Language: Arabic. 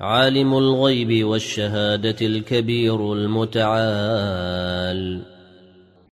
عالم الغيب والشهادة الكبير المتعال.